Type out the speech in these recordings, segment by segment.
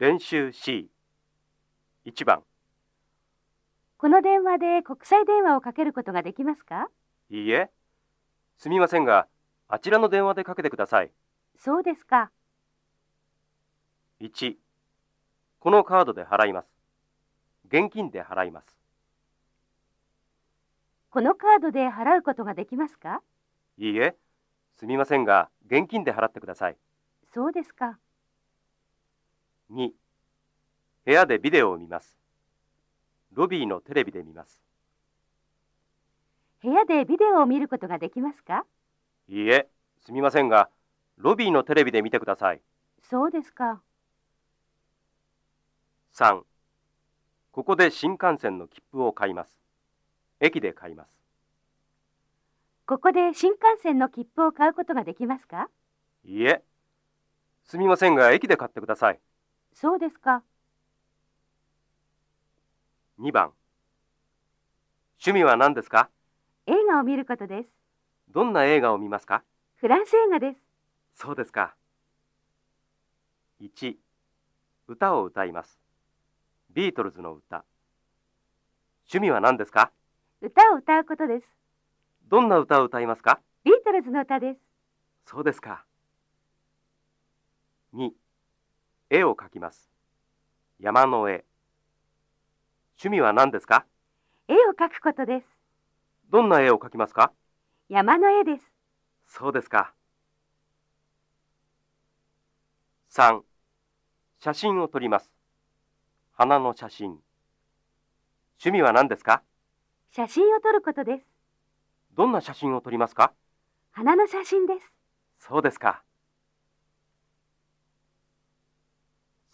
練習 C1 番。この電話で国際電話をかけることができますか？いいえ。すみませんがあちらの電話でかけてください。そうですか。1このカードで払います。現金で払います。このカードで払うことができますか？いいえ。すみませんが現金で払ってください。そうですか。2部屋でビデオを見ます。ロビーのテレビで見ます。部屋でビデオを見ることができますか？いいえすみませんがロビーのテレビで見てください。そうですか。3ここで新幹線の切符を買います。駅で買います。ここで新幹線の切符を買うことができますか？いいえすみませんが駅で買ってくださいそうですか。2番趣味は何ですか？映画を見ることです。どんな映画を見ますか？フランス映画です。そうですか1歌を歌いますビートルズの歌趣味は何ですか？歌を歌うことです。どんな歌を歌いますか？ビートルズの歌です。そうですか2絵を描きます。山の絵。趣味は何ですか？絵を描くことです。どんな絵を描きますか？山の絵です。そうですか。3写真を撮ります。花の写真。趣味は何ですか？写真を撮ることです。どんな写真を撮りますか？花の写真です。そうですか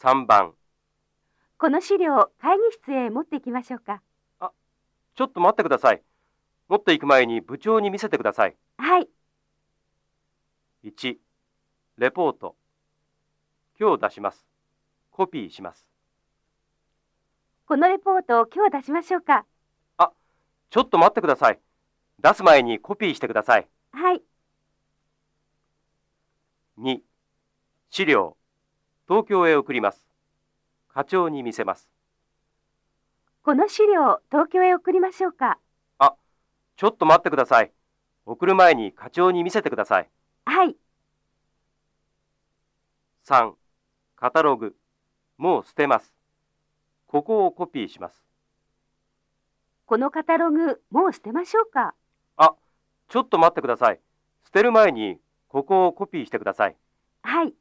3番。この資料、会議室へ持って行きましょうか。ちょっと待ってください。持っていく前に部長に見せてください。はい。1レポート。今日出します。コピーします。このレポートを今日出しましょうか。ちょっと待ってください。出す前にコピーしてください。はい。2資料東京へ送ります。課長に見せます。この資料、東京へ送りましょうか。ちょっと待ってください。送る前に課長に見せてください。はい。3カタログ。もう捨てます。ここをコピーします。このカタログ、もう捨てましょうか。ちょっと待ってください。捨てる前にここをコピーしてください。はい。